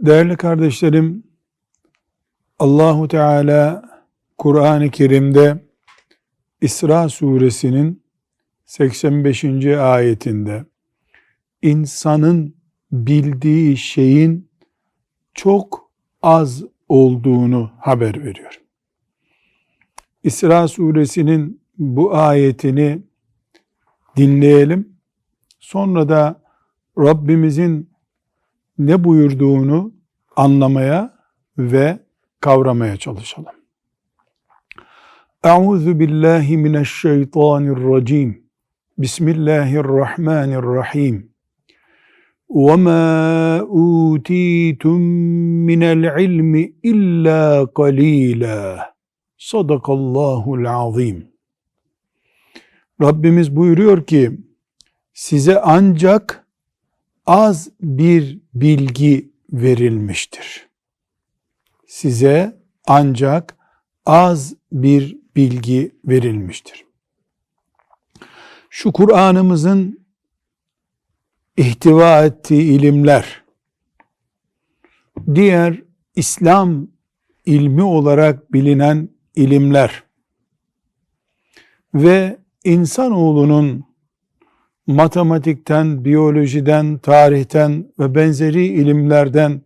Değerli kardeşlerim, Allahu Teala Kur'an-ı Kerim'de İsra suresinin 85. ayetinde insanın bildiği şeyin çok az olduğunu haber veriyor. İsra suresinin bu ayetini dinleyelim. Sonra da Rabbimizin ne buyurduğunu anlamaya ve kavramaya çalışalım. Euzu billahi mineşşeytanirracim. Bismillahirrahmanirrahim. Ve ma utitum minel ilmi illa qalila. Sadakallahul azim. Rabbimiz buyuruyor ki size ancak az bir bilgi verilmiştir. Size ancak az bir bilgi verilmiştir. Şu Kur'an'ımızın ihtiva ettiği ilimler, diğer İslam ilmi olarak bilinen ilimler ve insanoğlunun matematikten, biyolojiden, tarihten ve benzeri ilimlerden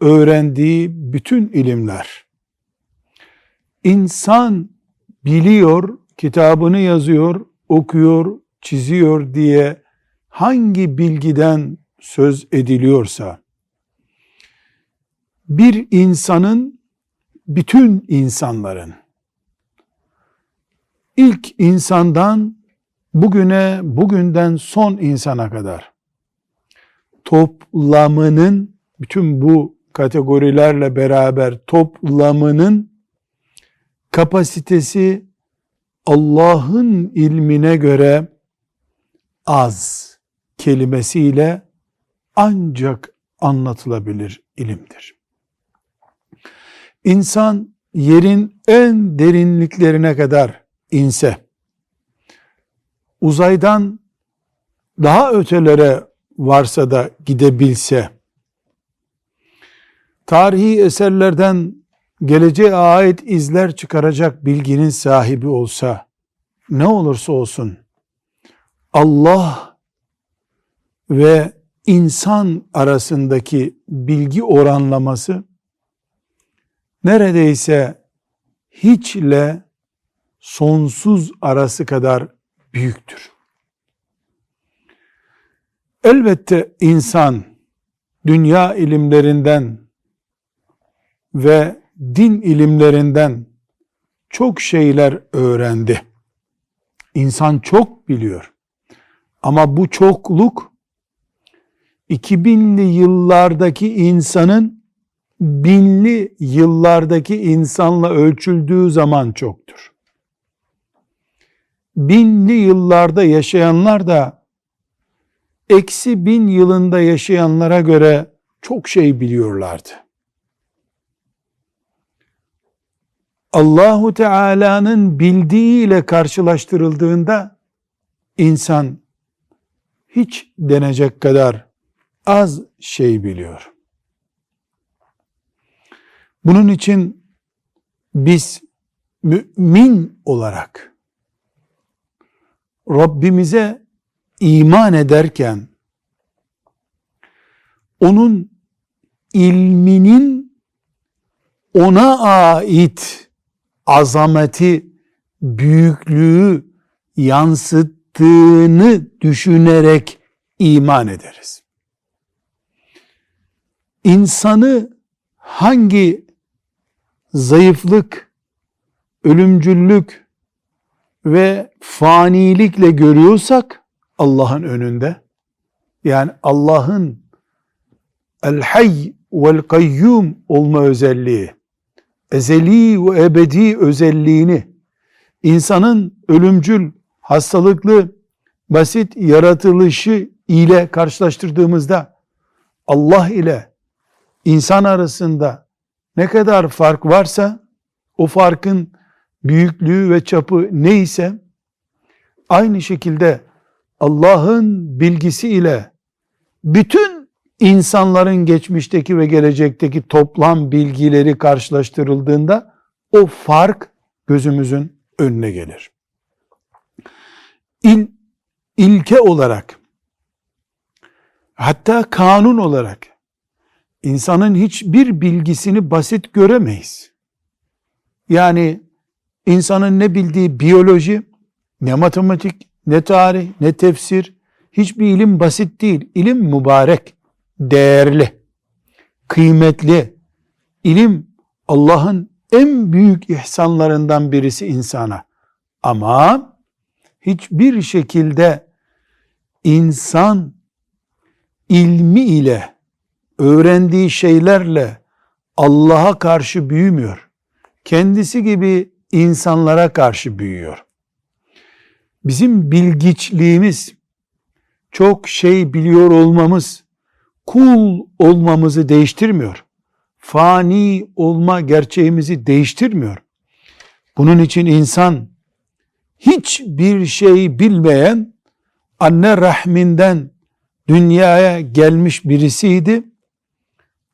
öğrendiği bütün ilimler. İnsan biliyor, kitabını yazıyor, okuyor, çiziyor diye hangi bilgiden söz ediliyorsa, bir insanın bütün insanların ilk insandan bugüne, bugünden son insana kadar toplamının bütün bu kategorilerle beraber toplamının kapasitesi Allah'ın ilmine göre az kelimesiyle ancak anlatılabilir ilimdir. İnsan yerin en derinliklerine kadar inse, uzaydan daha ötelere varsa da gidebilse, tarihi eserlerden geleceğe ait izler çıkaracak bilginin sahibi olsa, ne olursa olsun, Allah ve insan arasındaki bilgi oranlaması neredeyse hiçle sonsuz arası kadar büyüktür. Elbette insan dünya ilimlerinden ve din ilimlerinden çok şeyler öğrendi. İnsan çok biliyor. Ama bu çokluk 2000'li yıllardaki insanın binli yıllardaki insanla ölçüldüğü zaman çoktur. Binli yıllarda yaşayanlar da eksi bin yılında yaşayanlara göre çok şey biliyorlardı. Allahu Teala'nın bildiğiyle karşılaştırıldığında insan hiç denecek kadar az şey biliyor. Bunun için biz mümin olarak Rabbimize iman ederken onun ilminin ona ait azameti, büyüklüğü yansıttığını düşünerek iman ederiz. İnsanı hangi zayıflık, ölümcüllük ve fanilikle görüyorsak Allah'ın önünde yani Allah'ın el-hayy vel kayyum olma özelliği, ezeli ve ebedi özelliğini insanın ölümcül, hastalıklı, basit yaratılışı ile karşılaştırdığımızda Allah ile insan arasında ne kadar fark varsa o farkın büyüklüğü ve çapı neyse aynı şekilde Allah'ın bilgisi ile bütün insanların geçmişteki ve gelecekteki toplam bilgileri karşılaştırıldığında o fark gözümüzün önüne gelir. İl, ilke olarak hatta kanun olarak insanın hiçbir bilgisini basit göremeyiz. Yani insanın ne bildiği biyoloji, ne matematik, ne tarih, ne tefsir, hiçbir ilim basit değil. İlim mübarek, değerli, kıymetli. İlim Allah'ın en büyük ihsanlarından birisi insana. Ama hiçbir şekilde insan ilmi ile öğrendiği şeylerle Allah'a karşı büyümüyor. Kendisi gibi insanlara karşı büyüyor. Bizim bilgiçliğimiz, çok şey biliyor olmamız, kul olmamızı değiştirmiyor. Fani olma gerçeğimizi değiştirmiyor. Bunun için insan hiçbir şey bilmeyen anne rahminden dünyaya gelmiş birisiydi.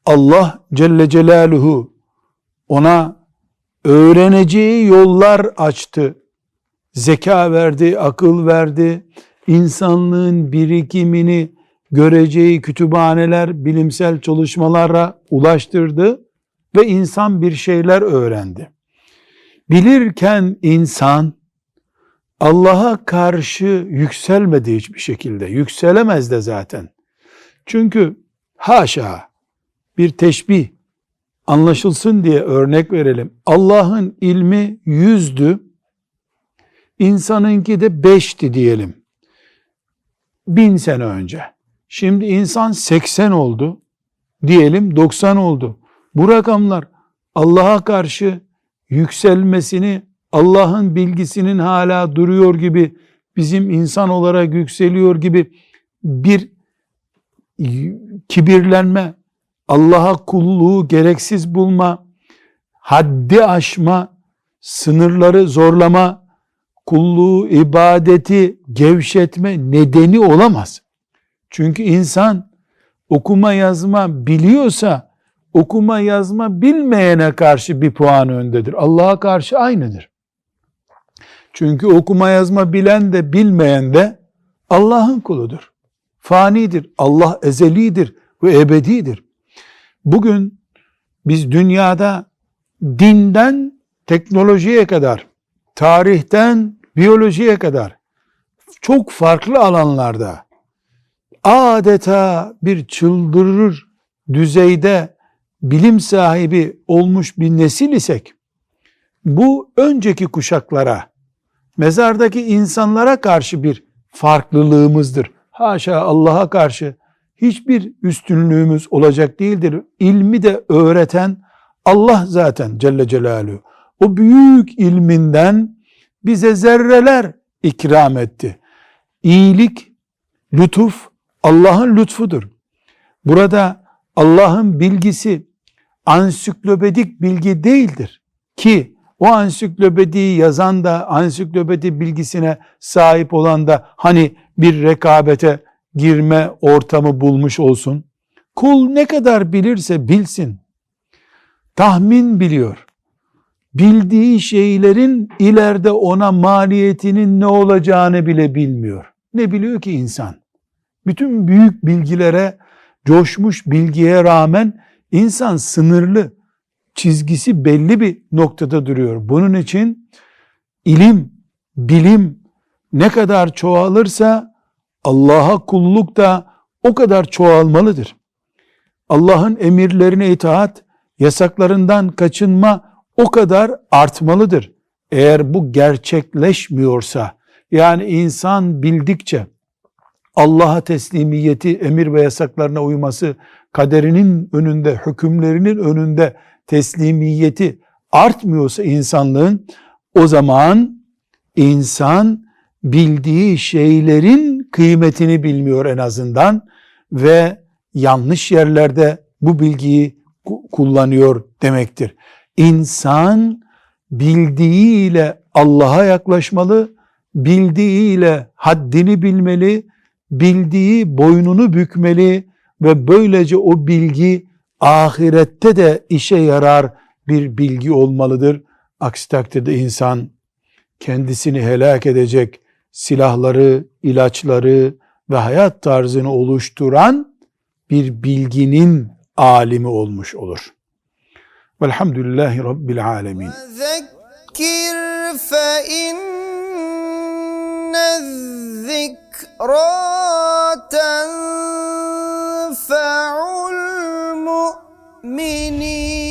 Allah Celle Celaluhu ona öğreneceği yollar açtı. Zeka verdi, akıl verdi. insanlığın birikimini göreceği kütüphaneler, bilimsel çalışmalara ulaştırdı ve insan bir şeyler öğrendi. Bilirken insan Allah'a karşı yükselmedi hiçbir şekilde. Yükselemez de zaten. Çünkü haşa bir teşbih anlaşılsın diye örnek verelim. Allah'ın ilmi yüzdü, insanınki de beşti diyelim. Bin sene önce. Şimdi insan 80 oldu, diyelim 90 oldu. Bu rakamlar Allah'a karşı yükselmesini, Allah'ın bilgisinin hala duruyor gibi, bizim insan olarak yükseliyor gibi bir kibirlenme, Allah'a kulluğu gereksiz bulma, haddi aşma, sınırları zorlama, kulluğu, ibadeti gevşetme nedeni olamaz. Çünkü insan okuma yazma biliyorsa okuma yazma bilmeyene karşı bir puan öndedir. Allah'a karşı aynıdır. Çünkü okuma yazma bilen de bilmeyen de Allah'ın kuludur. Fanidir. Allah ezelidir ve ebedidir. Bugün biz dünyada dinden teknolojiye kadar, tarihten biyolojiye kadar çok farklı alanlarda adeta bir çıldırır düzeyde bilim sahibi olmuş bir nesil isek bu önceki kuşaklara mezardaki insanlara karşı bir farklılığımızdır. Haşa Allah'a karşı hiçbir üstünlüğümüz olacak değildir. İlmi de öğreten Allah zaten Celle Celaluhu. O büyük ilminden bize zerreler ikram etti. İyilik, lütuf Allah'ın lütfudur. Burada Allah'ın bilgisi ansiklopedik bilgi değildir. Ki o ansiklopediyi yazan da ansiklopedi bilgisine sahip olan da hani bir rekabete girme ortamı bulmuş olsun. Kul ne kadar bilirse bilsin. Tahmin biliyor. Bildiği şeylerin ileride ona maliyetinin ne olacağını bile bilmiyor. Ne biliyor ki insan? Bütün büyük bilgilere, coşmuş bilgiye rağmen insan sınırlı, çizgisi belli bir noktada duruyor. Bunun için ilim, bilim ne kadar çoğalırsa Allah'a kulluk da o kadar çoğalmalıdır. Allah'ın emirlerine itaat, yasaklarından kaçınma o kadar artmalıdır. Eğer bu gerçekleşmiyorsa, yani insan bildikçe Allah'a teslimiyeti, emir ve yasaklarına uyması kaderinin önünde, hükümlerinin önünde teslimiyeti artmıyorsa insanlığın o zaman insan bildiği şeylerin kıymetini bilmiyor en azından ve yanlış yerlerde bu bilgiyi kullanıyor demektir. İnsan bildiğiyle Allah'a yaklaşmalı, bildiğiyle haddini bilmeli, bildiği boynunu bükmeli ve böylece o bilgi ahirette de işe yarar bir bilgi olmalıdır. Aksi takdirde insan kendisini helak edecek silahları, ilaçları ve hayat tarzını oluşturan bir bilginin alimi olmuş olur. Velhamdülillahi Rabbil alemin. Zekkir fe inne zikra tenfe'ul mu'minin